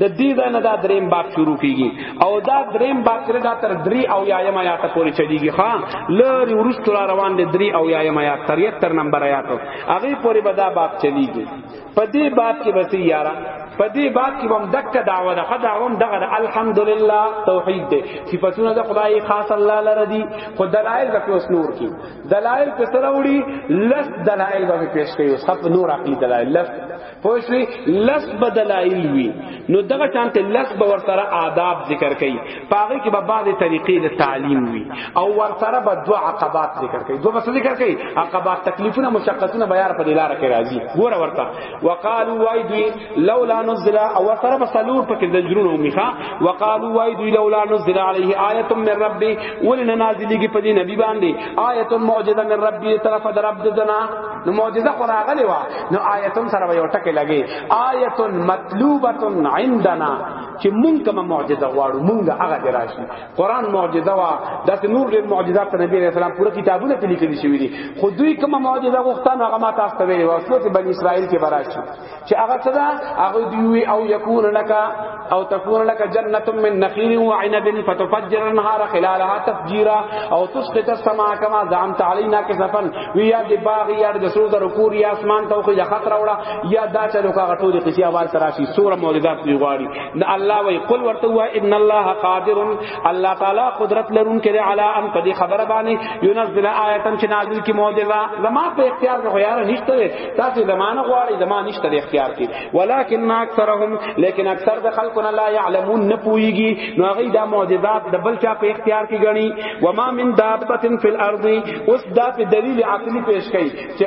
د دې ځای نه دا دریم باب شروع کیږي او دا دریم باب سره دا تر درې او یایم آیات پورې چلیږي ها لری ورستو را روان دي درې او یایم آیات تر 73 نمبر آیات هغه پورې به دا باب چلیږي په دې باب کې به یارا په دې باب کې هم دک دعوه ده خدا هم دغه الحمدلله توحید ده صفاتونه د خدای خاص الله لره دي خو دلایل به اوس نور کی دلایل په سره وړي لس دلایل به پیش کوي صف نور عقلی دلایل لس پوه شئ لس به دلایل وي نو دغه شانته لس به ورسره آداب ذکر کړي پاغه کې به بعضې طریقې د تعلیم وي او ورسره به دوه عقبات ذکر کړي دوه بس ذکر کړي عقبات تکلیفونه مشقتونه به یار په دلار کې راځي ګوره ورته وقالو وای دوی لولا نزل او ورسره به سلور پکې د جرونو میخه وقالو وای دوی لولا نزل علیه آیه من ربی ولنا نازلېږي په دې نبی باندې آیه معجزه من ربی طرف در رب دنا نو معجزه خو راغلی وا نو آیتون سره یو ټکی لګي آیتون مطلوبتون عندنا چې مونږ کوم معجزه غواړو مونږ هغه دراشي قران معجزه وا د نور ډیر معجزات نبی رسول الله پوره کتابونه په لیکل شوی دي خو دوی کوم معجزه غوښتنه هغه ما تاسو ته ویلي واسو چې بنی اسرائیل کې براشي چې هغه څه ده هغه دی وی او یکون لك او تكون لك جنته من نخيل وعنب فتفجر النهار خلالها تفجيرا او تسقط السماء كما زعمت علينا كسفا ويا دی باغ یا د سوز رکور یا اسمان ته خو خطر وړه یا دا چې لوکا غټو دی قصي اواز تراشي سوره موجودات دی غواړي نه الله وی قل ورته وا ان الله قادر الله تعالی قدرت لرون کړي علی ان قد خبر باندې ينزل آیه چې نازل کی معجزه زما په اختیار غویار نشته تاسو زمانه غواړي زمانه نشته اختیار کې ولکن اکثرهم لیکن اکثر د خلقنا لا يعلمون نه پويږي نو هغه د معجزات د بل چا په اختیار کې غني و ما من دابه فی الارض اوس دا په دلیل عقلی پیش کړي چې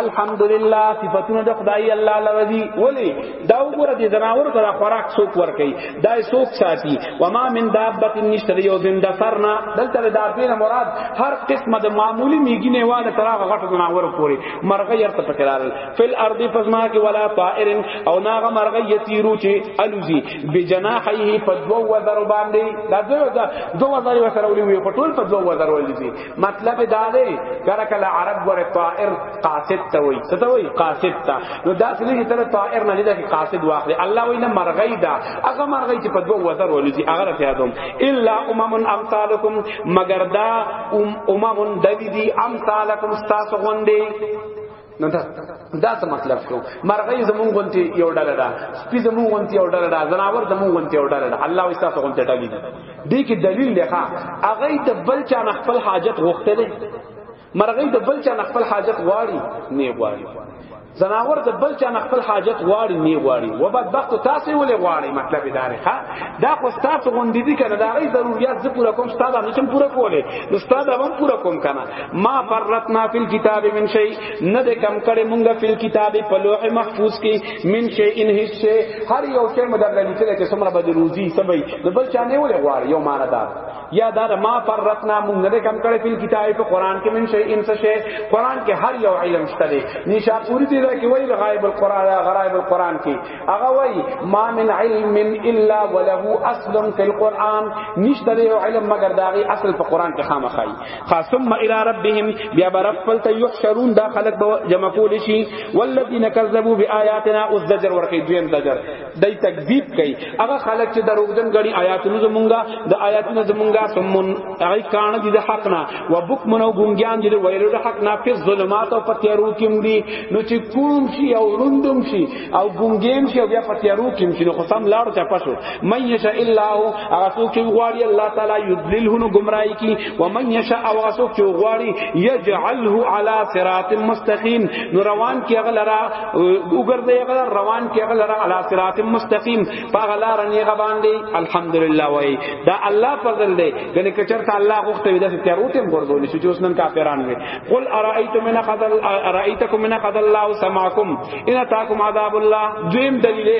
الحمدلله صفاتونه د خدای الله لوی ولی دا وګوره دي زناور ته خوراک څوک ورکي دا څوک ساتي و ما من دابت نشته دی یو زنده سرنا دلته دا دین مراد هر قسمه د معمولی میګی نه واده تر هغه غټ زناور پوری مرغه ير ته پکرال فل ارض فزما کې ولا طائر او ناغه مرغه یتیرو چې الوزی بجناحه په دو وذر باندې دا دو دو وذر وسره ولي په ټول په دو وذر ولي مطلب دا دی کله کله عرب ور طائر قاصد ته وای څه ته وای قاصد ته نو دا څه نه تر طائر نه لیدا کې قاصد واخلي الله وای نه مرغی دا هغه مرغی چې په دوه وزر ولزي هغه ته یادوم الا امم امثالکم مگر دا امم دوی دی امثالکم تاسو غوندي نو دا دا څه مطلب شو مرغۍ زمون غونتی یو ډله ده سپی زمون غونتی یو ډله ده زناور زمون غونتی یو ډله ده الله وستا ته غونتی ډله ده دې کې دلیل دی ښا هغه د بل چا نه خپل حاجت غوښته ده مرغۍ د بل چا نه خپل حاجت غواړي نه غواړي زناور د بل چا نه خپل حاجت غواړي نه غواړي و بدبخت تاسو ولې غواړي مطلب دا دی ښا دا خو ستاسو غونډې دي کنه دا غي ضرورت زه پورا کوم ستاسو نه چم پورا کوله نو ستاسو هم پورا کوم کنه ما فرتنا فی الكتاب من شی نه د کم کړي مونږه فی الكتاب په لوح محفوظ کې من شی ان هیڅ شی هر یو شی مدار لري چې څومره به روزي سبي نو بل چا نه ولې غواړي یو معنا دا یا دا ما فرتنا مونږ نه کم کړي فی الكتاب په قران کې من شی ان شی قران کې هر یو علم شته نشاپوری دی دا کې وایي غایب القران غرایب القران کې هغه وای ما من علم الا وله اصل فی القرآن نشته دی علم مگر داغي اصل په قرآن کې خامخای خاصم الى ربهم بیا برب فلت یحشرون دا خلق به جمع کول شي والذین کذبوا بآیاتنا او زجر ورکی دویم زجر دای تکذیب کوي هغه خلق چې دروغجن غړي آیاتونو زمونږه د آیاتونو زمونږه سمون هغه کان دي د حق نه وبکمن او ګونګیان دي ویلو د حق نه په ظلمات او په تیارو کې مري نو چې کوم شي او روندم شي او ګونګیم شي بیا په تیارو کې چې نو قسم لاړ چا پښو مې یشا الا هو هغه څوک چې غواړي الله تعالی یذلله نو گمراهی کی و مې یشا او څوک چې غواړي یجعله علی صراط مستقیم نو روان کې هغه لرا وګرځي هغه روان کې هغه لرا علی صراط مستقیم په هغه لار نه هغه باندې الحمدلله وای دا الله فضل دی ګنې کچرته الله غوښته وي دا تیارو ته ورغول شي چې اوس نن کافران وي قل ارایتم من قد ارایتکم من قد الله سماکم ان اتاکم عذاب الله دویم دلیل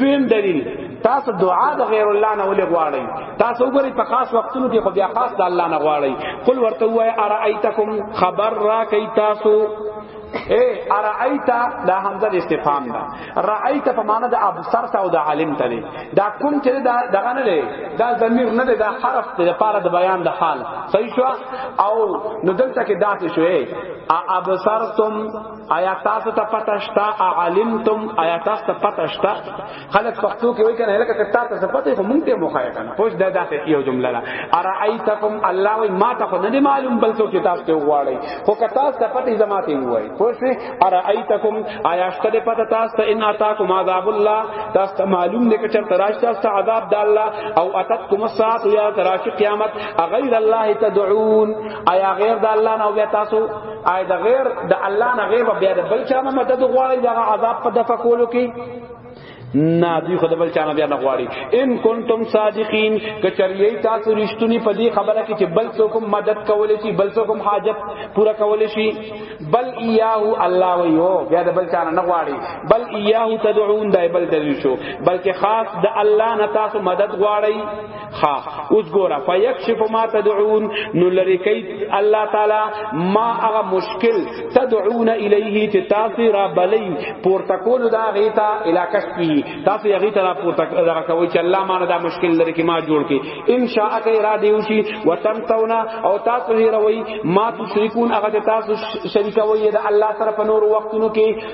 دویم دلیل تاسو دعا د غیر الله نه ولې غواړئ تاسو وګورئ په خاص وختونو کې خو بیا خاص د الله نه غواړئ قل ورته وای ارایتکم خبر را کوي تاسو اے ارایت دا حمزه د استفهام ده رایت په معنی د ابصر او د عالم ته دی دا کوم چې دا دغه نه دی دا ضمیر نه دی دا حرف دی لپاره د بیان د حال صحیح شو او نو دلته کې داسې شوې ا ابصرتم آیا تاسو ته پته شته علمتم آیا تاسو ته پته شته خلک پښتو کې وایي کنه لکه کټا ته پته خو مونږ ته مخایا کنه پوښ دا داسې یو جمله ده ارایتکم الله وای ما ته خو نه معلوم بل څه کتاب ته وغواړي خو کټا ته پته زما ته وای پوښ ارایتکم آیا شته دې پته تاسو ته ان اتاکم عذاب الله تاسو ته معلوم نه کچر تراش تاسو ته عذاب د الله او اتتکم الساعه یا تراش قیامت غیر الله تدعون آیا غیر د الله نه بیا تاسو آی د غیر د الله نه غیب بیا د بل چا نه مدد غواړي دا عذاب په دفع کولو کې نه دوی خدای بل چانه بیا نه غواړي ان کنتم صادقین کچریه تاسو رښتونی په دې خبره کې چې بل څوک مدد کولې شي بل څوک حاجت پورا کولې شي بل ایاه الله ویو بیا د بل چانه نه غواړي بل ایاه تدعون دای بل دلیل شو بلکې خاص د الله نه تاسو مدد غواړي خا اوس ګورا فیکشف ما تدعون نو لری کوي الله تعالی ما هغه مشکل تدعون الیه چې تاسو را بلې پورته کول دا غیتا علاقش کی تاسو یې غیتا را پورته دغه کوي چې الله ما دا مشکل لری کی ما جوړ کی ان شاء الله را دیو شي وتم تونا او تاسو یې روي ما تشریکون هغه تاسو شریکوي د الله سره په نور وختونو کې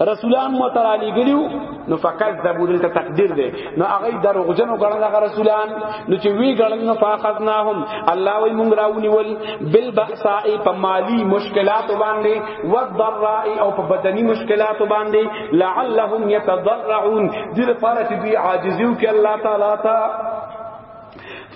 رسولان مو تر علی ګلیو نو فقط ذبو دلته تقدیر دی نو هغه دروغجنو ګڼل هغه رسولان نو چې وی ګڼل نو فاخذناهم الله وی مونږ راونی ول بل باساء په مالی مشکلات باندې والضراء او په بدنی مشکلات باندې لعلهم يتضرعون دې لپاره چې دوی عاجزیو کې الله تعالی ته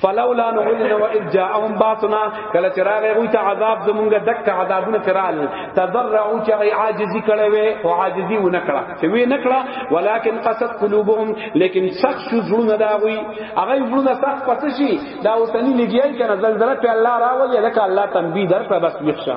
فلولا نولنا واذ جاءهم باطنا کله چراغ غوی ته عذاب زمونږه دک عذابونه ترال تضرعوا چې غي عاجزي کړي وي او عاجزي و نکړه چې وی نکړه ولکن قصد قلوبهم لیکن سخت شو زړونه دا غوی هغه زړونه سخت پس شي دا اوسنی لګیای کنه زلزلہ په الله راولي لکه الله تنبیه در په بس مخشه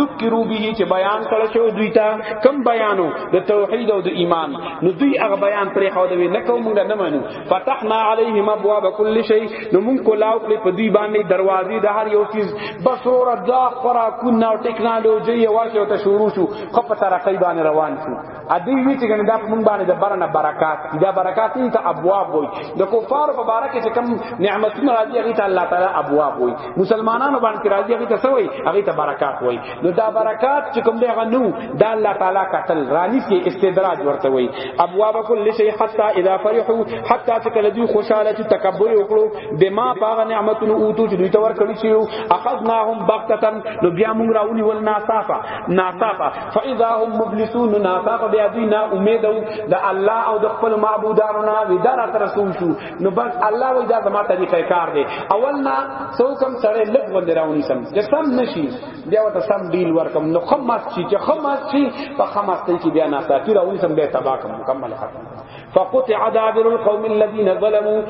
ذکرو به چې بیان کړه شو دوی ته کم بیانو د توحید او د ایمان نو دوی هغه بیان پرې خو دوی نه کوم نه منو فتحنا علیهم ابواب کل شی نو مونږ کو لاو کړې په دوی باندې دروازې د هر یو چیز بس ور دا خورا کو نو ټیکنالوژي ورشه ته شروع شو خو په ترقی باندې روان شو ادي وی چې کنه دا په مونږ باندې د برنه برکات دا برکات نه ته ابواب وای د کفار په باره کې چې کم نعمتونه راځي هغه ته الله تعالی ابواب وای مسلمانانو باندې راځي هغه ته سوې هغه ته برکات وای نو دا برکات چې کوم دی غنو دا الله تعالی قتل رانی کې استدراج ورته وای ابواب کل شی حتا اذا فرحوا حتا تکلذو خوشاله چې تکبر وکړو بما باغ نعمتونه اوتو چې دوی ته ورکړي شي اخذناهم بغتتن نو بیا مونږ راونی ول ناصافه ناصافه فاذا هم مبلسون ناصاب بیا دوی نا امید او د الله او د خپل معبودانو نه ودار تر رسول شو نو بس الله وای دا زما طریقه کار دی اول نا سو کم سره لګ ول راونی سم چې سم نشي بیا وته سم ډیل ورکم نو خمس چی چې خمس چی په خمس ته کی بیا ناصاب راونی سم به تبا کوم مکمل ختم فقطع دابر القوم الذين ظلموا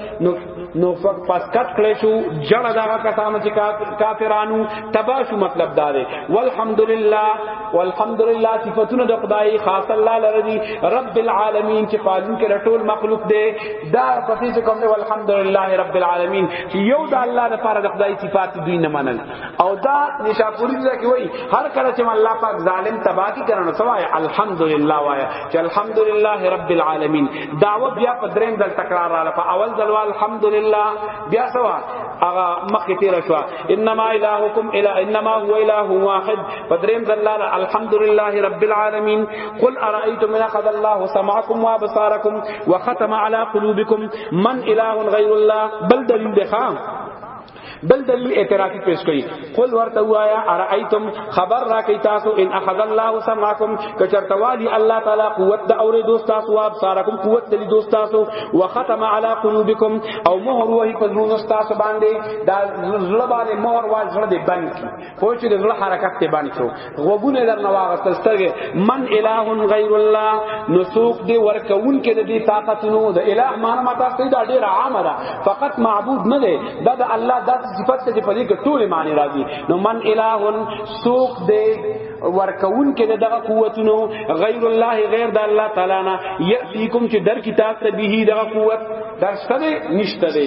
نو پس کټ کړی شو جړه دا کسان چې کافرانو تبا شو مطلب دا دی والحمدلله والحمدلله صفاتونه د خدای خاص الله لري رب العالمین چې پالون کې رټول مخلوق دی دا پسې چې کوم دی والحمدلله رب العالمین چې یو د الله لپاره د خدای صفات دوی نه منل او دا نشاپوری دا کی وای هر کله چې الله پاک ظالم تبا کی کرن سوای الحمدلله وای چې الحمدلله رب العالمین داو بیا په دریم دل تکرار را په اول دل الحمدلله بیا سوا اغه مخکې تیر شو انما الهکم الا انما هو اله واحد په دریم دل الحمدلله رب العالمین قل ارايتم من اخذ الله سمعكم وابصاركم وختم على قلوبكم من اله غير الله بل دلیل ده بل دلیل اعترافی پیش کړي قل ورته وایا ارایتم خبر را کی تاسو ان اخذ الله سماکم کچرته والی الله تعالی قوت د اور دوست تاسو او ابصارکم قوت د دوست تاسو وختم علی قلوبکم او مہر وهی په زړه تاسو باندې دا زړه باندې مہر وا زړه دې بند کی خو چې د زړه حرکت ته باندې شو غوګونه درنه واغستل سترګې من الہ غیر الله نسوق دی ورکون کې د دې طاقت نو د الہ معنی ماته ستې دا ډیر عام ده فقط معبود نه دی دا د الله د صفات ته په دې کې ټول معنی راځي نو من الہ سوق دی ورکون کې دغه قوتونو غیر الله غیر د الله تعالی نه یاتیکم چې در کتاب ته به دغه قوت درسته نشته دی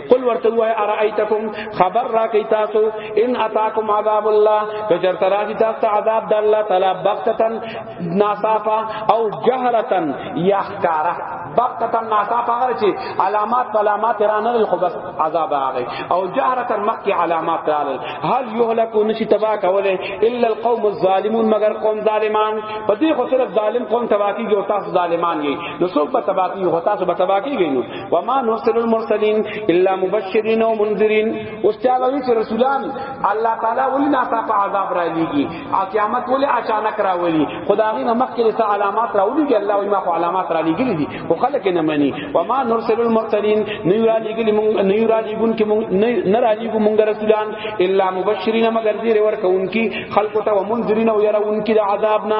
قل ورته وای ارایتکم خبر را کی تاسو ان اتاکم عذاب الله که چرته راځي تاسو ته عذاب د الله تعالی بغتتن ناصافا او جهرتن یحکارا بغتتن ناصافا هغه چې علامات علامات رانه خو بس عذاب هغه او جهرتن مخکی علامات رانه هل یهلک نشی تبا کوله الا القوم الظالمون مگر قوم ظالمان په دې خو صرف ظالم قوم تبا کیږي او تاسو ظالمان یې نو څوک به تبا کیږي او تاسو به تبا کیږي وما نرسل المرسلین الا مبشرین و منذرین اس چاوی چې رسولان الله تعالی ولی ناسا په عذاب را لیږي او قیامت ولی اچانک را ولی خدای نه مخکې له علامات را ولی چې الله وی ما خو علامات را لیږلي دي خو خلک نه مني وما نرسل المرسلین نه را لیږلي مونږ نه را لیږون کې مونږ نه را لیږو مونږ رسولان الا مبشرین مگر دې ورکوونکی خلق ته و منذرین او يرونکی د عذاب نه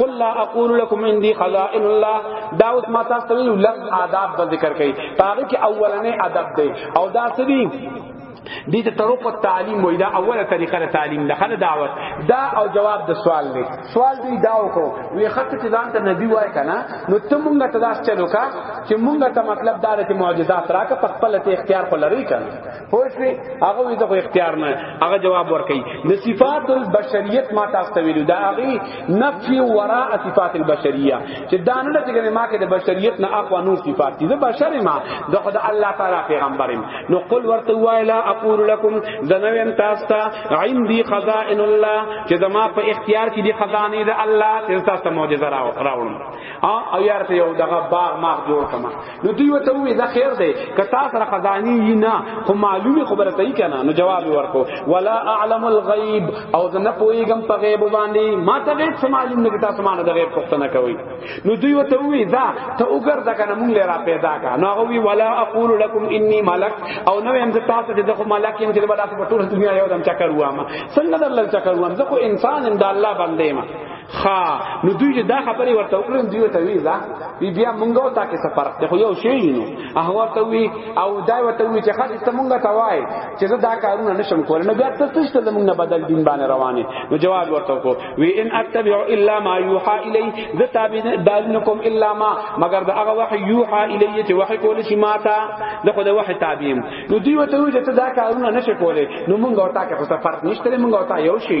قل لا اقول لكم عندي خزائن الله دا اوس ما تاسو ته ویل لږ آداب به ذکر کړي هغه کې اولنې ادب دی او دا څه دی دې ته طرق تعلیم وای دا اوله طریقه د تعلیم ده خله دعوت دا او جواب د سوال دی سوال دی دا وکړو وی خط چې ځان ته نبی وای کنه نو ته مونږ ته داس چلو کا چې مونږ ته مطلب دا چې معجزات راکه په خپل ته اختیار خو لري کنه پوښوي هغه وی ته اختیار نه هغه جواب ورکړي د صفات البشریت ما تاسو ته ویلو دا هغه نفي وراء صفات البشریه چې دا نه چې ګنې ما کې د بشریت نه اقوا نور صفات دي د بشر ما د خدای الله تعالی پیغمبرم نو قل ورته وای لا اقول لكم زنویم تاسو ته عندي خزائن الله چې زما په اختیار کې دي خزانه د الله چې تاسو معجزه راوړم او یارته یو دغه باغ ما جوړ کما نو دوی وته وی دا خیر دی کتا سره خزانی نه خو معلومی خبره کوي کنه نو جواب ورکو ولا اعلم الغیب او زه نه پویګم په غیب باندې ما ته غیب څه معلوم نه کتا سمانه د غیب پوښتنه کوي نو دوی وته وی دا ته وګرځه کنه مونږ لرا پیدا کا نو هغه وی ولا اقول لكم انی ملک او نو هم زه تاسو ته خو ملک یم چې بل تاسو په ټول دنیا یو دم چکر وامه څنګه درل چکر وامه زه خو انسان ام د الله بندې ما خا نو دوی چې دا خبرې ورته وکړن دوی ته وی دا بی بیا مونږه تا کې څه فرق دی خو یو شی نو هغه ورته وی او دا ورته وی چې خاطر ته مونږه ته وای چې زه دا کارونه نشم کولای نو بیا ته څه ته مونږه بدل دین باندې روانه نو جواب ورته کو وی ان اتبع الا ما یوحى الی ذ تابع دالنکم الا ما مگر دا هغه وحی یوحى الی چې وحی کول شي ما ته دا خو دا وحی تابع نو دوی ورته وی چې دا کارونه نشم کولای نو مونږه تا کې څه فرق نشته مونږه تا یو شی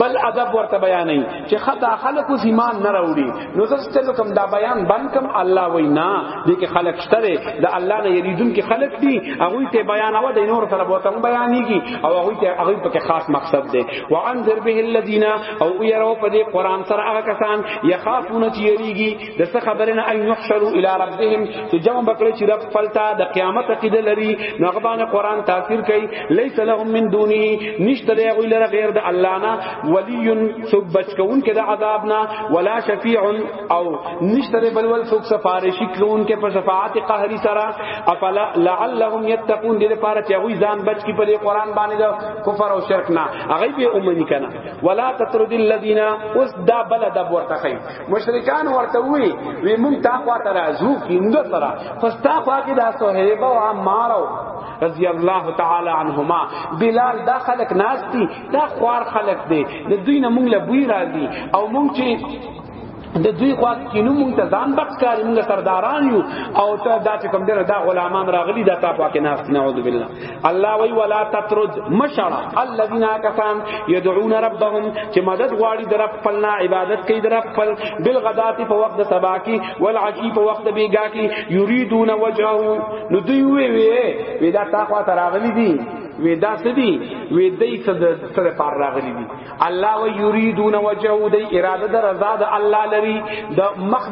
بل ادب ورته بیانې چې خدا خلق ایمان نه راوړي نو زه ستاسو کوم دا بیان بند کوم الله وینا دې کې خلق شته د الله نه یریدون کې خلق دي هغه ته بیان او د نور سره بوته بیانېږي او هغه ته هغه په خاص مقصد دی وانذر به الذین او یرو په دې قران سره هغه کسان یخافون چې یریږي د څه خبره نه ان يحشروا الى ربهم چې جمع بکړي چې رب فلتا د قیامت عقیده لري نو هغه باندې قران تاثیر کوي ليس لهم من دونه نشته دی غوی لره غیر د الله نه ولی سب بچکون کې د عذاب نه ولا شفیع او نشته دی بل ول سوک سفارشی کون کې په شفاعت قهری سره افلا لعلهم يتقون دې لپاره چې غوی ځان بچ کی په قران باندې د کفر او شرک نه هغه به اومنی کنه ولا تطرد الذين اس دا بلد ورتخی مشرکان ورته وی وی مونږ تا خوا ته راځو کیند سره فستا خوا کې دا صہیب او عمار رضی الله تعالی عنهما بلال دا خلق ناس دي دا خوار خلق دي د دوی نه مونږ له بوی راځي او مونږ چې د دوی خوا کینو مونږ ته ځان بخت کاری مونږ سرداران یو او ته دا چې کوم ډېر دا غلامان راغلي دا تا پاکه ناس نعوذ بالله الله وی ولا تطرد مشرا الذين كفان يدعون ربهم چې مدد غواړي در خپل نه عبادت کوي در خپل بالغدات په وخت سبا کې والعشي په وخت بیګا کې يريدون وجهه نو دوی وی وی وی دا تاخوا تراغلی دي وی دا سدی وی دای صد سره پار راغلی دی الله و یریدون وجهو دی اراده در رضا د الله لري د مخ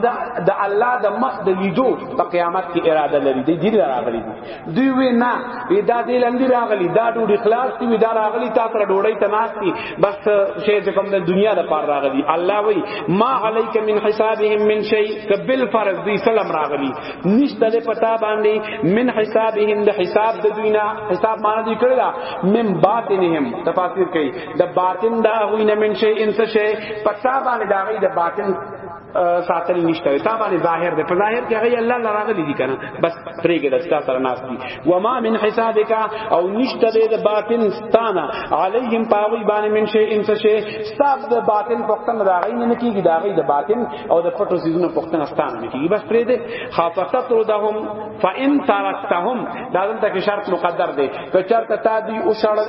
د الله د مخ د لیدو په قیامت کې اراده لري دی دې راغلی دی دوی وی نه وی دا دې لندې راغلی دا ډوډۍ خلاص دی وی دا راغلی تا سره ډوډۍ ته ناشتي بس شی چې کوم د دنیا د پار راغلی الله وی ما علیک من حسابهم من شی کبل فرض دی سلام راغلی نشته دې پتا باندې من حسابهم د حساب د دوی نه حساب معنا دی کړل من باطنهم تفاسیر کوي د باطن دا هوینه من شی انس شی پتا باندې دا غي د باطن ساتل نشته تا باندې ظاهر ده په ظاهر کې هغه الله لرا غلي دي کنه بس پرېګه د ستا سره ناس دي و ما من حسابک او نشته د باطن ستانه علیهم پاوی باندې من شی انس شی ستاب د باطن پختن دا غي نه کیږي دا غي د باطن او د پټو سيزونو پختن ستانه نه کیږي بس پرې ده خاطت ردهم فان ترکتهم دا دلته کې شرط مقدر ده که چرته تا دی او شړل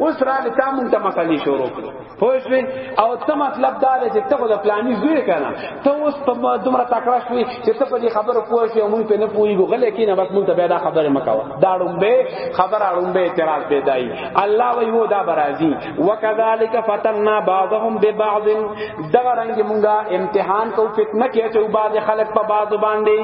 اوس را دې تا مونږ ته مسلې شروع کړو پوه شوې او څه مطلب دا دی چې ته خو د پلاني زوی کنه ته اوس په دومره تکړه شوې چې ته په دې خبرو پوه شې مونږ په نه پوهیږو غلې کینه بس مونږ ته بیا دا خبره مکوه دا ډومبه خبره ډومبه اعتراض به دای الله وی هو دا برازي وکذالک فتننا بعضهم ببعض دغه رنګ مونږه امتحان کو فتنه کې چې بعض خلک په بعض باندې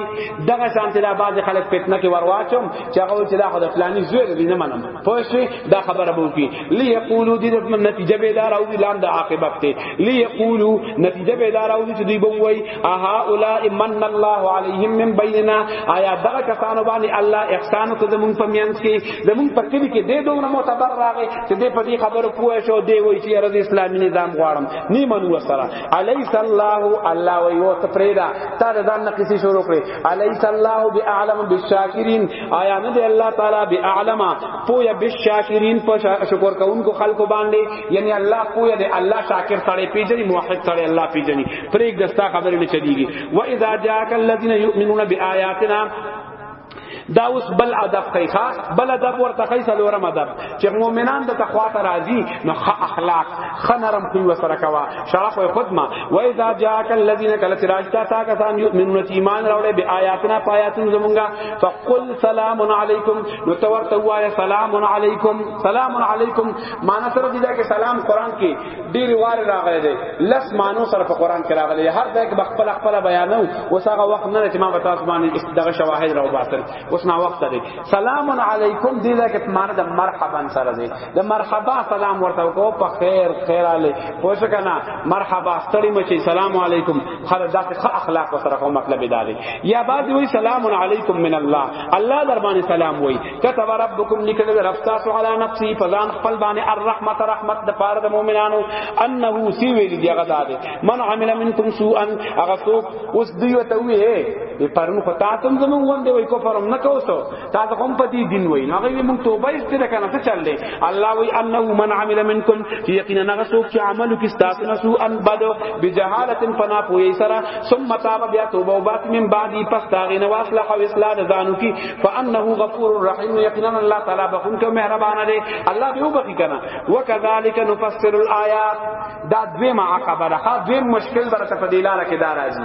دغه شانته لا بعض خلک فتنه کې ورواچوم چې هغه چې دا خو د پلاني زوی دی نه منم پوه شوې دا خبره بو کی لیقولو دې د نتیجه به دار او لام د عاقبت ته لیقولو نتیجه به دار او چې دوی بووي اها اولئ من الله علیهم من بیننا آیا دا کسانو باندې الله احسان کو زمون په میانس کې زمون په کلی کې دې دوه معتبر راغی چې دې په دې خبره پوه شو دې وایي چې رضی اسلامي نظام غواړم نی منو سره الیس الله الله وی او تفریدا تا دا نه کسی شروع کړی الیس الله باعلم بالشاکرین آیا نه دې الله تعالی باعلم پویا بالشاکرین په شکر کوونکو خلکو باندې یعنی الله پویا دی الله شاکر سره پیژني موحد سره الله پیژني پرېګ دستا خبرې نه چلیږي و اذا جاءک الذین یؤمنون بآیاتنا دا اوس بل ادب خیخه بل ادب ورته خی سلورم ادب چې مؤمنان د تقوا ته راځي نو خ اخلاق خ نرم خوی وسره کوا شرف او خدمه و اذا جاءک الذین کل تراجتا تا کسان یؤمنون ایمان راولې بآیاتنا پایاتن زمونږه فقل سلام علیکم نو تو ورته وایا سلام علیکم سلام علیکم معنا سره دی دا کې سلام قران کې ډیر وار راغلی دی لس مانو سره په قران کې راغلی هر ځای کې خپل خپل بیانو اوس هغه وخت نه چې ما به تاسو باندې دغه شواهد راو باسل اوس نا وخت دی سلام علیکم دی دا کې معنا د مرحبا سره دی د مرحبا سلام ورته کو په خیر خیر علی پوښ کنا مرحبا ستړي مچي سلام علیکم خله داسې ښه اخلاق سره کوم مطلب دی یا بعد وی سلام علیکم من الله الله در باندې سلام وی كتب ربکم لیکل در افساس علی نفسی فزان خپل باندې الرحمت رحمت د پاره د مؤمنانو انه سی ویل دی غدا دی من عمل منکم سوءا اغسو اوس دیو ته وی پرون خطاتم زمون وندې وی کو پرم نه کوسو تا ته هم په دې دین وای نو هغه مونږ توبه استره کنه څه چل دی الله وی انه من عمل منکم یقینا هغه څوک چې عمل کې ستاسو نه سو ان بد بجهالت فنا پوی سره ثم تاب بیا توبه او بات من بعدی پس تاغه نو اصلح او اصلاح ځانو کی فانه غفور رحیم یقینا الله تعالی بخون کو مهربان دی الله به وبخی کنه وکذالک نفسر الایات دا دویمه عقبه ده دویم مشکل برته په دلاله کې دارازی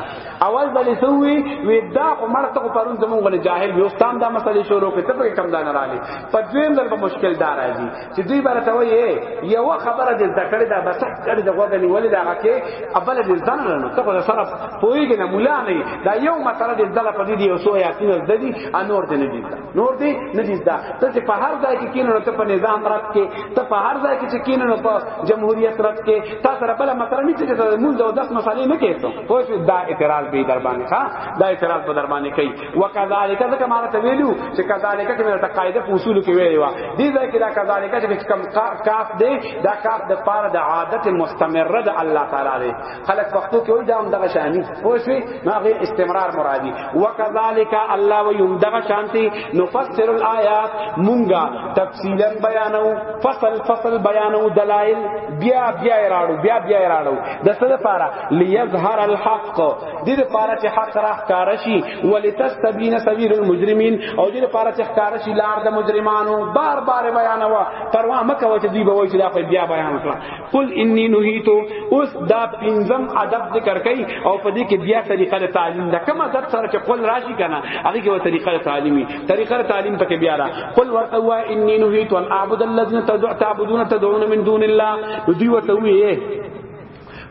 اول بلې سوي وې دا عمر ته پرون زمونږ غل جاهل وي استاد دا مسلې شروع کړي ته په کم دان را لې په دویم ځل په مشکل دار راځي چې دوی بار ته وایي یو خبره دې ذکر دا بس کړي دا غوډه نیولې دا راکې اول دې ځان نه ته په سره پويږي نه مولا نه دا یو مسله دې دل په دې یو سو یا تین د دې انور دې نه دي نور دې نه دي دا ته په هر ځای کې کینو ته په نظام رات کې ته په هر ځای کې چې کینو په جمهوریت رات کې تا سره بل مسله نه چې ته مونږ د 10 مسلې نه کېته پوه شو دا اعتراض به در باندې ښا دا اعتراض به در باندې کوي وکذالک ځکه ما ته ویلو چې کذالک کې مې ته قاعده په اصول کې ویلې و دې ځای کې دا کذالک چې کم کاف دی دا کاف د پاره د عادت مستمره د الله تعالی دی خلق وختو کې وایي دا هم دغه شانی پوه شو ما غي استمرار مرادي وکذالک الله ويم دغه شانتي نفسر الآيات مونږه تفصیلا بیانو فصل فصل بیانو دلائل بیا بیا راړو بیا بیا راړو د څه لپاره ليظهر الحق دې لپاره چې حق راخکار شي ولتستبین سبیل المجرمین او دې لپاره چې ښکار شي لار د مجرمانو بار بار بیان وا پروا مکه و چې دوی به وایي چې دا په بیا بیان کړه قل انی نهیت اوس دا پنځم ادب ذکر کوي او په دې کې بیا طریقه د تعلیم ده کوم ادب سره چې قل راشي کنه هغه کې و طریقه تعلیمی طریقه تعلیم پکې بیا را قل ورته وا انی نهیت ان اعبد الذین تعبدون تدعون من دون الله دوی وته وی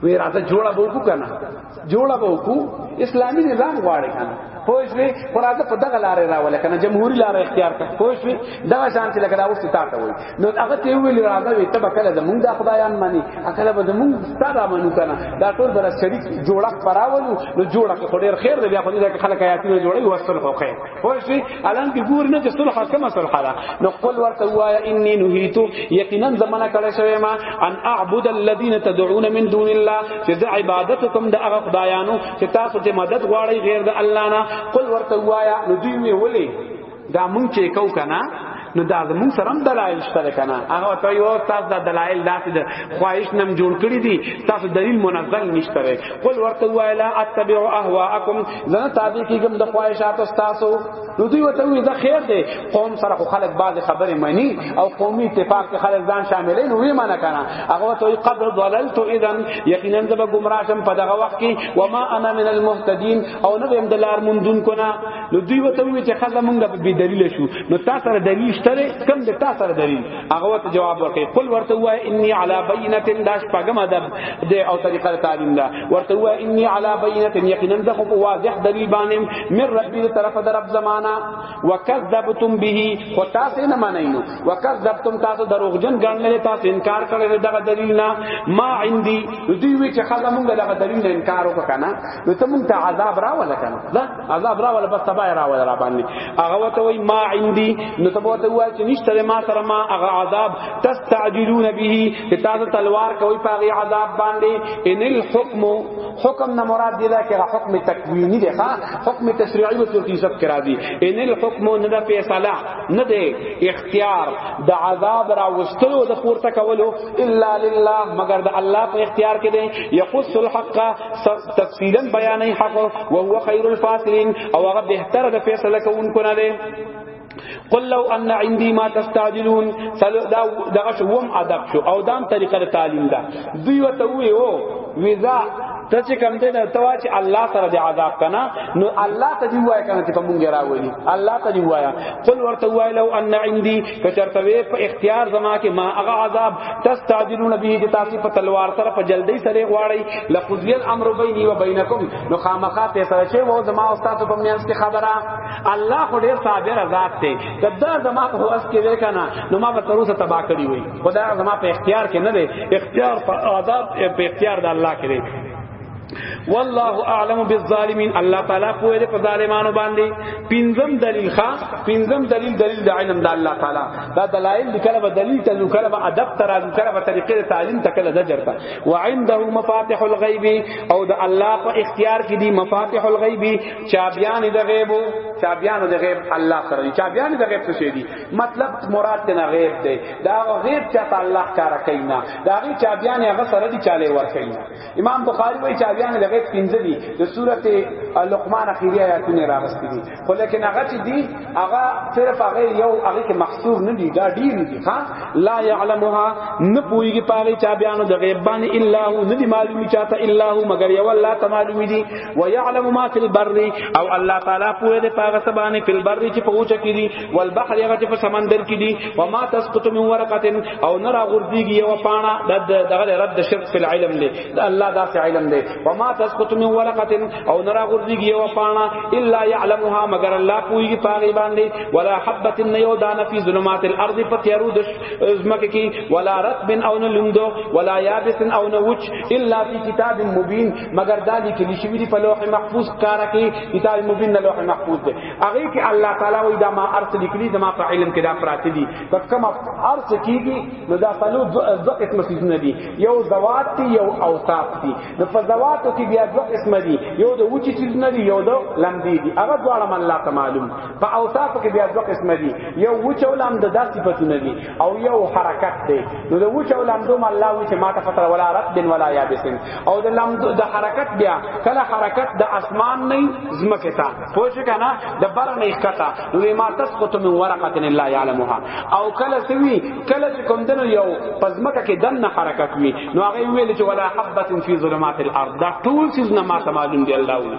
وی راته جوړه به وکړو کنه جوړه به وکړو اسلامي نظام غواړي کنه پوه شوې خو راته په دغه لارې راولې کنه جمهوریت لارې اختیار کړه پوه شوې دغه شان چې لکه دا اوس تا ته وایي نو هغه ته ویل راځه وي ته به کله د مونږ د خدایان مانی اکل به د مونږ ستاره منو کنه دا ټول بر شریک جوړه پراولو نو جوړه خو ډیر خیر دی بیا خو دې خلک آیاتونه جوړي وسل خو خیر خوشي الان کې ګور نه چې صلح کومه صلح ده نو قل ورته وایا انی نهیتو یقینا زمانہ کړه شوی ما ان اعبد الذین تدعون من دون الله چې د عبادتکم د هغه خدایانو چې تاسو ته مدد غواړی غیر د الله نه قل ورته وایا نو دوی وی ولی دا مونږ چې کو کنه نو دا زمون سره هم دلایل شته کنه هغه ته یو تاسو دا دلایل داسې د خواهش نم جوړ کړی دي تاسو دلیل منزل نشته وي قل ورته وایلا اتبع اهواکم زه تابع کیږم د خواهشات تاسو نو دوی وته وی دا خیر دی قوم سره خو خلک بعض خبره مانی او قومي اتفاق کې خلک ځان شاملین وی معنا کنه هغه ته قد ضللت اذا یقینا زب گمراه شم په دغه وخت کې وما انا من المهتدين او نه بهم دلار مندون کنا نو دوی وته وی چې خزه مونږ په بی دلیل شو نو تا سره دلیل شته کم د تا سره دلیل هغه وته جواب ورکړي قل ورته وای انی علی بینه داش پاګم ادب د او طریقه تعلیم دا ورته وای انی علی بینه یقینا زه خو واضح دلیل باندې من ربی طرف در رب زمانہ وکذبتم به خو تاسو نه منئینو وکذبتم تاسو دروغجن ګڼل تاسو انکار کړل دغه دلیل نه ما عندي دوی وی چې خزه مونږ دغه دلیل نه انکار وکړه نو ته مونږ ته عذاب راول کنه عذاب را ولا بس تبا را ولا را باندې هغه وته وای ما عندي نو تبا ته وای چې نشته ما سره ما هغه عذاب تستعجلون به چې تاسو تلوار کوي په هغه عذاب باندې ان الحكم حکم نه مراد دی دا چې حکم تکوینی دی ښا حکم تشریعی به ترتیب کرا دی ان الحكم نه فیصله نه دی اختیار د عذاب را وستلو د پورته کولو الا لله مگر د الله په اختیار کې دی یقص الحق تفصیلا بیان حق او هو خیر الفاصلین او هغه بهتر د فیصله کوونکو نه دی قل لو ان عندي ما تستعجلون دا دا شوم ادب شو او دام طریقه تعلیم دا دوی وته وی او ویزا ته چې کم دې نه توا چې الله سره دې عذاب کنا نو الله ته دی وای کنه چې په مونږ راولي الله ته دی وای قل ورته وای لو ان عندي کچرته وې په اختیار زما کې ما هغه عذاب تستاجلون به چې تاسو په تلوار سره په جلدی سره غواړي لقضی الامر بیني و بینکم نو خامخا ته سره چې وو زما او تاسو په میانس کې خبره الله خو ډیر صابر ذات دی کدا زما په هوس کې وې کنه نو ما به تر اوسه تبا کړی وای خدا زما په اختیار کې نه دی اختیار په آداب په اختیار د الله کې دی والله اعلم بالظالمین الله تعالی پوهه ده په ظالمانو باندې پنځم دلیل ښا پنځم دلیل دلیل د علم د الله تعالی دا دلایل د کله به دلیل ته ځو کله به ادب تر ځو کله به طریقې تعلیم ته کله زجر ته وعنده مفاتح الغیب او د الله په اختیار کې دي مفاتح الغیب چابیان د غیب چابیان د غیب الله سره چابیان د غیب څه دي مطلب مراد تینا غیب دی دا غیب چې ته الله کار کینا دا غی چې بیان هغه سره دی چاله ور کینا امام بخاری وایي چې بیان د غیب پنځه دی د سورته لقمان اخیری آیاتونه راغستې دي خو لیکن هغه چې دی هغه صرف هغه یو هغه کې محصور نه دی دا ډیر دی ها لا یعلمها نه پویږي پاره چې بیان د غیب باندې الا هو نه دی معلومی چاته الا هو مگر یو الله ته معلومی دی و یعلم ما فی البر او الله تعالی پوهه ده پاغه سبانه فی البر چې پوهه کې دي والبحر هغه چې په سمندر کې دي و ما تسقط من ورقه او نرا غرديږي یو پاڼه د دغه رد شرک فی العلم دی د الله دا فی علم دی و ما تسقط من ورقه او نرا غرديږي یو پاڼه الا يعلمها مگر الله پويږي پاغي باندې ولا حبه یو دانه فی ظلمات الارض فتیرو د زمکه کې ولا رطب او نه لندو ولا یابس او نه وچ الا فی کتاب مبین مگر دا لیکل شوی دی په لوح محفوظ کار کې کتاب مبین نه لوح محفوظ دی هغه کې الله تعالی وې دا ما ارث لیکلي زما په علم کې دا پراته دي په کومه ارث کېږي نو دا سلو دوه قسم سيزونه دي یو زوات دي یو اوصاف دي نو په زواتو کې بیا دوه قسم دي یو د وچی سيزونه دي یو د لمدي دي هغه دواړه الله تعالی معلوم په اوصاف کې بیا دوه قسم دي یو وچ او لمد دا صفاتونه دي او یو حرکت دی نو د وچ او لمدو ما الله وچ ما ته فتر ولا رد ولا یابس او د لمدو د حرکت بیا کله حرکت د اسمان نه زمکه تا پوه شو کنه د بر نه ښکتا نو ما تسقط من ورقه لا يعلمها او کله سوي کله چې کوم دنو یو پزمکه کې دنه حرکت وی نو هغه ویل چې ولا حبه فی ظلمات الارض دا ټول سیز نه ما سماجون دی الله وی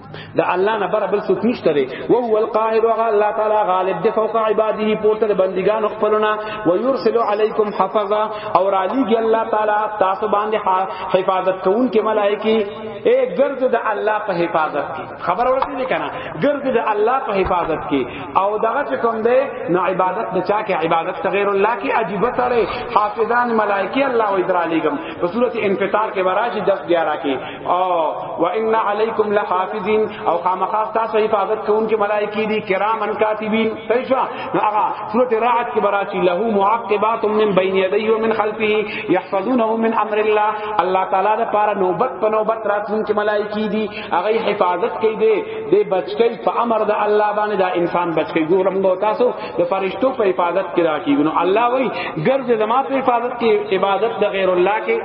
د الله نه بر بل څوک نشته دی او هو القاهر او الله تعالی غالب دی فوق عباده پورته د بندگان خپلنا و یرسل علیکم حفظا او علیږي الله تعالی تاسو باندې حفاظت کوون کې ملائکی اے ګرځ د الله په حفاظت کې خبر ورته نه کنه ګرځ د الله په حفاظت کې او دغه چې کوم دی نو عبادت د چا کې عبادت غیر الله کې عجیب تړي حافظان ملائکی الله و ادرالیګم په صورت انفطار کې وراشي 10 11 کې او وان علیکم لحافظین او خامخا تاسو حفاظت کوونکې ملائکی دي کرامن کاتبین صحیح شو نو هغه سورته رعد کې براشي له معقبات من بین یدی و من خلفه یحفظونه من امر الله الله تعالی د پاره نوبت په نوبت راتلونکې ملائکی دي هغه حفاظت کوي دي د بچکی په امر د الله باندې دا انسان بچکی ګورم نو تاسو د فرشتو په حفاظت کې راکېږي نو الله وایي ګرځ زما په حفاظت کې عبادت د غیر الله کې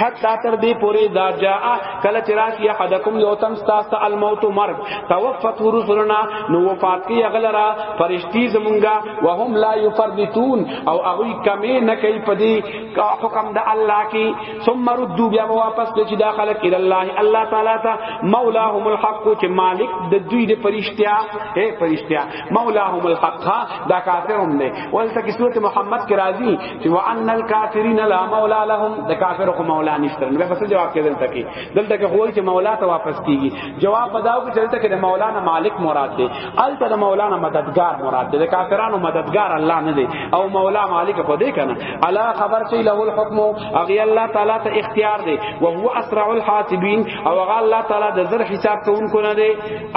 حتا تر دې پوری دا جاء کله چې راشي حدکم یو تم تاسو ته الموت مرګ توفت رسلنا نو وفات کی اغلرا فرشتي زمونږه وهم لا يفرطون او هغه کمی نه کوي پدی کا حکم د الله کی ثم ردوا بیا واپس کې چې داخله کې الله الله تعالی تا مولاهم الحق چې مالک د دوی د فرشتیا اے فرشتیا مولاهم الحق دا کافرهم نه ولته کې سورته محمد کې راځي چې وان الکافرین لا مولا لهم د کافر خو مولا نشته نو بس جواب کې دلته کې دلته کې خو چې مولا ته واپس کیږي جواب بداو کې دلته کې د مولانا مالک مراد دی الته د مولانا مددگار مراد دی د کافرانو مددگار الله نه دی او مولا مالک خو دی کنه الا خبر چې له الحكم اغي الله تعالی ته اختیار دی او هو اسرع الحاسبین او هغه الله تعالی د زر حساب کوونکو نه دی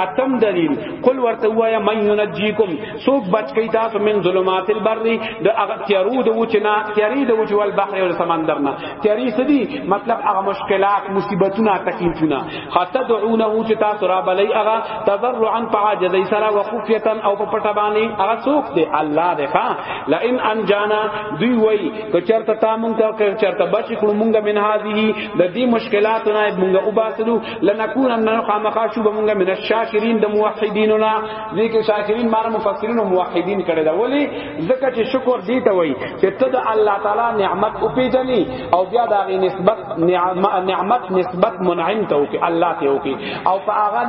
اتم دلیل قل ورته وایا من ينجيكم څوک بچ کی تاسو من ظلمات البر د هغه تیارو د وچنا تیاری د وچ ول بحر او سمندر نه تیاری سدی مطلب هغه مشکلات مصیبتونه تکلیفونه حتی دعونه چې تاسو را بلی هغه تضرعا فعاجزی سرا وخفیتا او په پټه باندې هغه څوک دی الله دی ښا لئن انجانا دوی وای که چرته تا مونږ ته چرته بچ کړو مونږ من هذه د دې مشکلاتو نه مونږ وباسلو لنکونن خامخا شو مونږ من الشاکرین د موحدیننا دې کې شاکرین معنی مفسرین او موحدین کړي دا ولی ځکه چې شکر دې ته وای چې ته د الله تعالی نعمت او پیژنې او بیا دا غي نسبت نعمت نسبت منعم ته او کې الله ته او کې او په هغه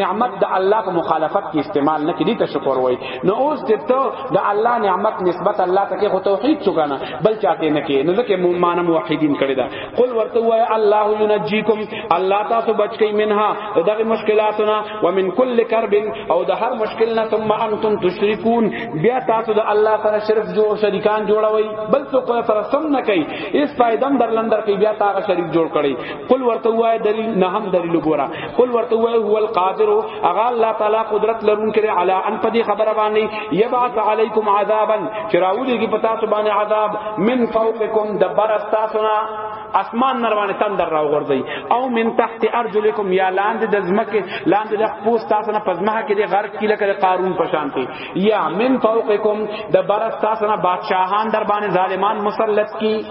نعمت د الله په مخالفت کې استعمال نه کړي ته شکر وای نو اوس چې ته د الله نعمت نسبت الله ته کې خو توحید څنګه نه بل چاته نه کې نو ځکه معنی موحدین کړي دا قل ورته وای الله ينجيكم الله تاسو بچ کی منها دغه مشکلاتنا ومن كل كرب او د هر مشکل نه ثم انتم تشركون بیا تاسو د الله سره شرک جو شریکان جوړوي بل څه کو سره سم نه کوي اس فائدم درلندر کی بیا تاسو شریک جوړ کړي قل ورته وای دلیل نه هم دلیل ګورا قل ورته وای هو القادر اغه الله تعالی قدرت لرون کړي علی ان پدی خبره باندې یبعث علیکم عذابا چراولی کی پتا سو باندې عذاب من فوقکم دبر استاسنا اسمان نروانه تندر راو غورځي او من تحت ارجلکم یا لاند د زمکه لاند د خپوس تاسو نه پزما کې د غرق کې لکه قارون پشانته یا من فوقکم د بر تاسو نه بادشاہان در باندې ظالمان مسلط کی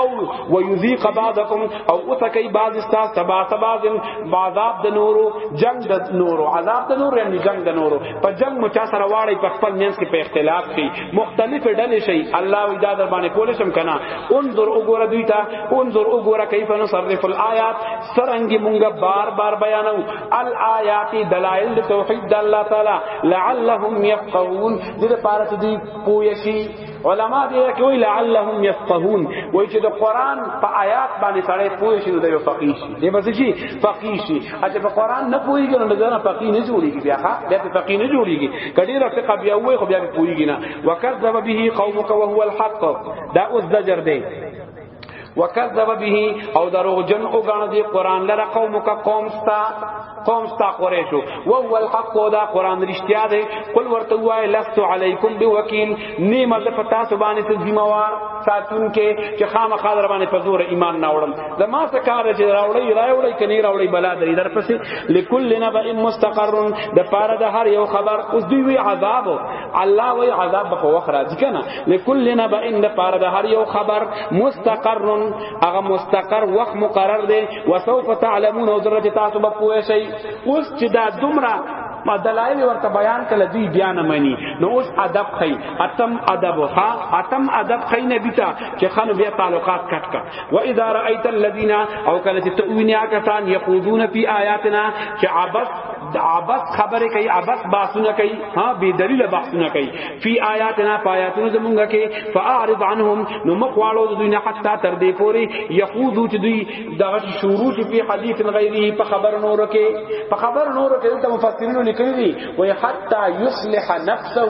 او ويذيق بعضكم او اتکی بعض استاس تبع تبع عذاب د نورو جنگ د نورو عذاب د نورو یعنی جنگ د نورو په جنگ مو چا سره واړی په خپل مینس کې په اختلاف کې مختلف ډلې شي الله وی دا در باندې کول شم کنه انظر وګوره دوی ته انظر وګوره کیف نصرف الایات سرنګي مونږه بار بار بیانو الایات دلائل توحید د الله تعالی لعلهم يفقهون دې لپاره چې دوی پوه شي علما دې کوي لعلهم يفقهون وای چې د قران په آیات باندې سړی پوه شي نو د یو فقيه شي دې بس شي فقيه شي اته په قران نه پوهیږي نو دا فقيه نه جوړیږي بیا ها بیا په فقيه نه جوړیږي کډي راته قبي او خو بیا پوهیږي نه وکذب به قومك وهو الحق دا اوس دجر دی وکذب به او دروغ جن او غاڼه دی قران لره قوم کا قوم ستا قوم ستا قریشو و هو الحق دا قران رشتیا دی قل ورته وای لست علیکم بوکیل نیمه ز پتا سبانی ته ذمہ وار ساتون کې چې خامخا در باندې په زور ایمان نه وړم زما څه کار چې راوړی راوړی کني راوړی بلا درې در پسې لکل نبأ مستقر د پاره د هر یو خبر اوس دوی عذاب الله وی عذاب په وخت راځي کنه لکل نبا ان د پاره د هر یو خبر مستقر هغه مستقر وخت مقرر دی وسوف تعلمون او درته تاسو به پوه شئ اوس چې دا دومره ما دلایل ورته بیان کله دی بیا نه مانی نو اوس ادب خی اتم ادب ها اتم ادب خی نبی تا چې خانو بیا تعلقات کټ کا و اذا رايت الذين او کله چې تو وینیا کسان یقودون فی آیاتنا چې عبس د عباس خبره کوي عباس باسونه کوي ها بی دلیل باسونه کوي فی آیاتنا پایاتونو زمونږه کې فاعرض عنهم نو مخواړو د دوی نه حتا تر دې پوري یخوذو چې دوی دغه شروع چې په حدیث غیری په خبر نور کې په خبر نور کې د مفسرینو لیکلي دي وای حتا یصلح نفسه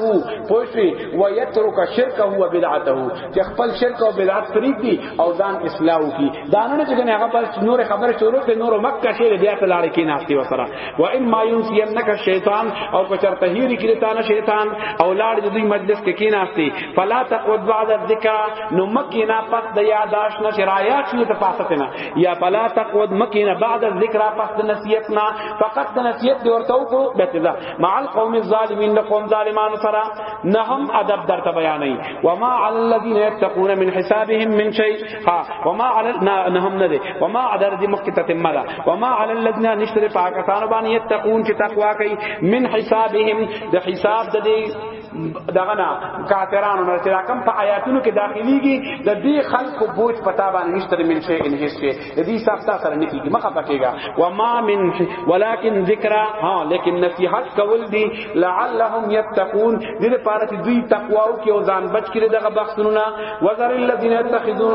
پوښي ويترک شرکه و بدعته چې خپل شرک او بدعت پرې دي او ځان اصلاح وکي دا نه چې کنه هغه پر نور خبره شروع کړي نور مکه شي بیا ته لاړ کې ناشتي وسره و ان ما ينسينك الشيطان او کو چرته هيري کې تا نه شیطان او لاړ د دوی مجلس کې کې ناشتي فلا تقود بعد الذکر نو مکه نه پس د یاداش نه شرایات شي ته پاسته نه یا فلا تقود مکه نه بعد الذکر پس د نصیحت نه فقط د نصیحت دی ورته وکړو بتدا مع القوم الظالمین لقوم ظالمان سره نه هم ادب درته بیانې وما علی الذین یتقون من حسابهم من شیء ها وما علی نه هم نه دی وما عدر دی مخ کته تم ده وما علی الذین نشتر پاکستان باندې یتقون چې تقوا کوي من حسابهم د حساب د دې دغه نه کافرانو نه چې راکم په آیاتونو کې داخليږي د دې خلکو بوج پتا باندې نشتر من شیء ان هیڅ د دې حساب تاسو سره نکیږي مخه پکېږي و ما من ولکن ذکر ها لیکن نصیحت کول دي لعلهم یتقون دې لپاره چې دوی تقوا او کې او ځان بچ کړي دغه بخښنونه وذر الذین یتخذون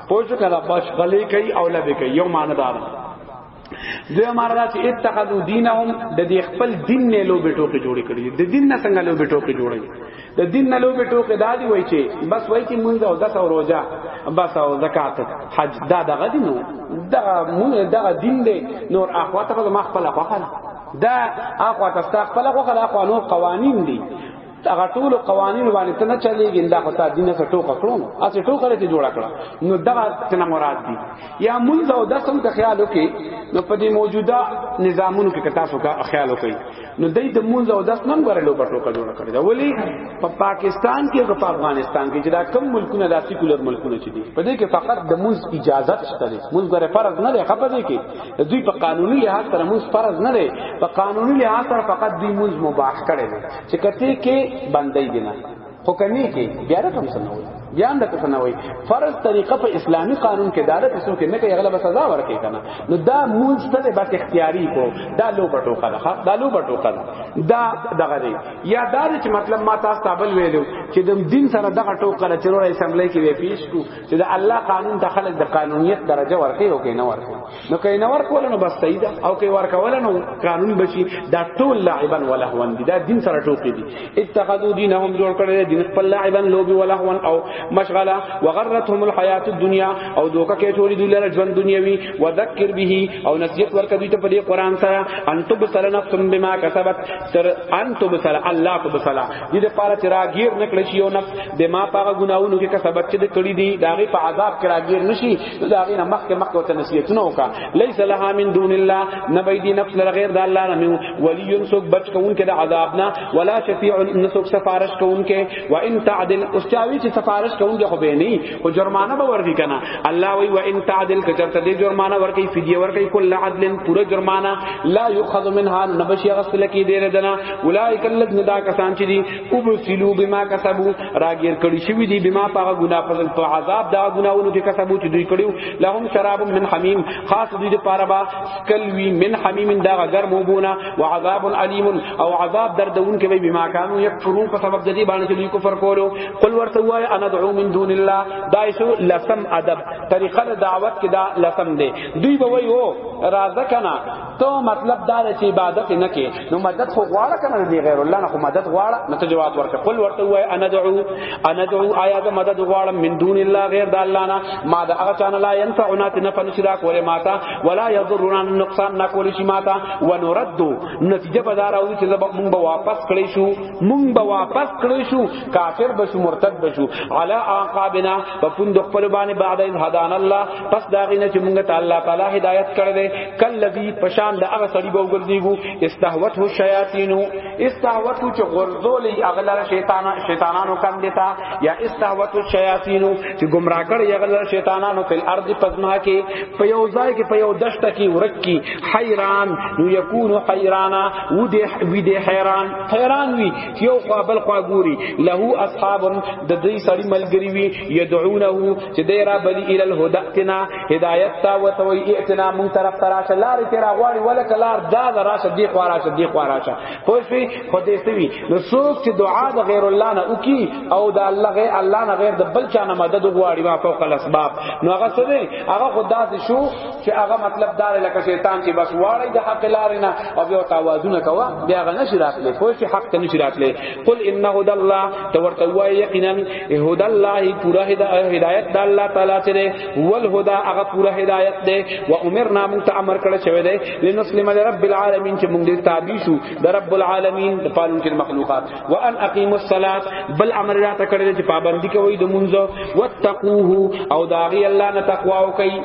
پوه شو کله مشغله کوي او لبه کوي یو معنی دار دوی مار دا چې اتخذو دینهم د دې خپل دین نه لو بیٹو کې جوړی کړی د دین نه څنګه لو بیٹو کې جوړی د دین نه لو بیٹو کې دادی وای چې بس وای چې مونږ او داس او روزه بس او زکات حج دا دغه دین نو دا مونږ دا دین دی نور اخواته ما خپل اخواته دا اخواته ستا خپل اخواته اخوانو قوانین دي هغه ټول قوانین باندې ته نه چلیږي دا خو تا دینه څخه ټوکه کړو نو اسی ټوکه لري جوړه کړه نو دا څنګه مراد دي یا مونږ او دسم ته خیال وکي نو په دې موجوده نظامونو کې کتا سو کا خیال وکي نو دای د مونږ او دس نن غره لوبه ټوکه جوړه کړی دا ولی په پاکستان کې او په افغانستان کې چې دا کم ملکونه دا سیکولر ملکونه چې دي په دې کې فقط د مونږ اجازه شته دي مونږ غره فرض نه دی خپه دي کې دوی په قانوني لحاظ سره مونږ فرض نه دی په قانوني لحاظ سره فقط دوی مونږ مباح کړی چې کته کې باندې دینه خو کني کې بیا رقم سنوي بیا هم لکه سنوي فرض طریقه په اسلامي قانون کې داله څه کې نه کې غلبه سزا ورکې کنه نو دا مونږ ته بس اختیاري کو دا لو بټو کړه دا لو بټو کړه دا دغه دی یا دا چې مطلب ما تاسو تابل ویلو چې د دین سره دغه ټوک کړه چې روړ اسمبلی کې وی پیش کو چې د الله قانون د خلک د قانونیت درجه ورکې او کې نه ورکې نو کای نه ورکول نو بس صحیح ده او کای ورکول نو قانون بشي دا ټول لاعبا ولهون دي دا دین سره ټوکی دي اتخذوا دینهم جوړ کړل دین خپل لاعبا لوبي ولهون او مشغله وغرتهم الحیات الدنیا او دوکه کې ټول دي لره ژوند دنیوي وذکر به او نصیحت ورکوي ته په دې قران سره ان تبصر نفس بما کسبت تر ان تبصر الله تبصر دې د پاره چې راګیر نکړي یو نفس بما پاغه ګناونو کې کسبت چې د کړی دي داغه په عذاب کې راګیر نشي ته دا غینه مخکې مخکې ورته نصیحتونه وکا لیس لها من دون الله نبی دی نفس لر غیر د الله نه میو ولی سوک بچ کون کې د عذاب نه ولا شفیع نسوک سفارش کون کې و ان تعدل اس چاوی چې سفارش کون کې خو به نه او جرمانه به ورګی کنه الله وی و ان تعدل کچرته دی جرمانه ورګی فدیه ورګی کل عدل پورا جرمانه لا یؤخذ منها نبشی غسل کې دی ردنا اولئک الذین دا کسان چې دی او بسلو بما کسبو راګیر کړي شوی دی بما پاغه ګنا فضل په عذاب دا ګناونو کې کسبو چې دوی کړیو لهم شراب من حمیم خاص دوی د پاره با سکلوی من حمیم دا ګرم وبونه او عذاب الیم او عذاب دردون کې وي بما کانوا یکفرون په سبب د دې باندې چې دوی کفر کولو قل ورته وای انا دعو من دون الله دا شو لسم ادب طریقه دعوت کې دا لسم دی دوی به وای او راځه کنا ته مطلب دا دی چې عبادت نه کې نو مدد خو غواړه کنه دی غیر الله نه خو مدد غواړه نو ته جواب ورکړه قل ورته وای انا دعو انا دعو آیا د مدد غواړم من دون الله غیر د الله نه ما دا هغه چانه لا ينفعنا تنفع نشدا کوله ماتا ولا يضرنا نقصان نه کولی شي ماتا ونرد نتیجه بدار او چې مونږ به واپس کړی شو مونږ به واپس کړی شو کافر بشو مرتد بشو علی عقابنا په پوند خپل باندې بعد از هدان الله پس دا غینه چې مونږ ته الله تعالی هدایت کړې ده کل لذي پشان د هغه سړي بو ګرځيګو استهوت هو شیاطین استهوت چې غرزول اغلر شیطان شیطانانو کم دیتا یا استهوت الشیاطین چې گمراه کړي اغلر شیطانانو په ارض پزما کې په یو ځای کې په یو دشت کې ورکی حیران نو یکون حیرانا و دې وی دې حیران حیران وی یو خوا بل خوا ګوري له اصحاب د دې سړی ملګری وی یدعونه چې دی را بلی ال الهداتنا هدایت تا و تو اتنا مون طرف تراشه لار تیرا غواړي ولک لار دا راشه دی خوا راشه دی خوا راشه خو شي خو دې سوي نو څوک چې دعا د غیر الله نه وکي او د الله غیر الله نه غیر د بل چا نه مدد غواړي ما فوق الاسباب نو هغه څه دی هغه خدا دې شو چې هغه مطلب دار لکه شیطان چې بس واړی د حق لارې نه او بیا تاوازونه کوه بیا هغه نشی راتلی خو چې حق ته نشی راتلی قل ان هدى الله ته ورته وای یقینا هدى الله پورا هدایت د الله تعالی چې ول هدى هغه پورا هدایت دی و امرنا موږ ته امر کړی شوی دی لنسلم لرب العالمین چې موږ دې تابع شو د رب العالمین د پالون کې مخلوقات وان اقیم الصلاه بل امر را ته کړی چې پابندی کوي د منځو واتقوه او داغي الله نه تقوا وکي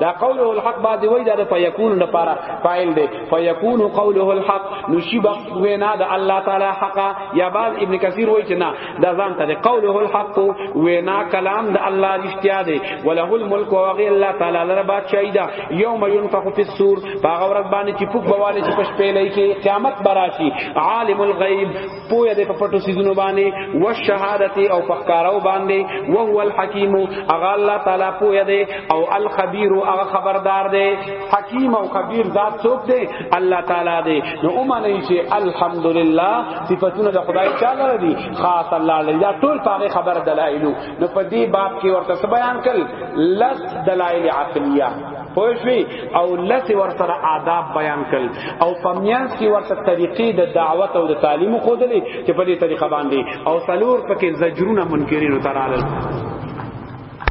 دا قوله الحق بعد وی دا فیکون لپاره فاعل دی فیکون قوله الحق نشیب وینا د الله تعالی حق یا بعض ابن کثیر وی چې نه دا ځان ته قوله الحق وینا کلام د الله رښتیا دی وله الملک و غیر الله تعالی لره بادشاہی دا یوم ينفخ فی الصور هغه ورځ باندې چې پوک بواله چې پښ پیلې کې قیامت براشي عالم الغیب پویا د پټو سيزونو باندې او شهادت او پخکارو باندې او هو الحکیم اغه الله تعالی پویا دی او الخبیر اغه خبردار دی حکیم او خبیر ذات څوک دی الله تعالی دی نو او معنی چې الحمدلله صفاتونه د خدای تعالی دی خاص الله لیا ټول پاره خبر دلایلو نو په دې باب کې ورته بیان کړ لس دلایل عقلیه پوښوي او لسی ور سره آداب بیان کړل او پمینس کی ور سره طریقې د دعوت او د تعلیم خو دلی چې په دې طریقه باندې او سلور پکې زجرونه منکرینو تراله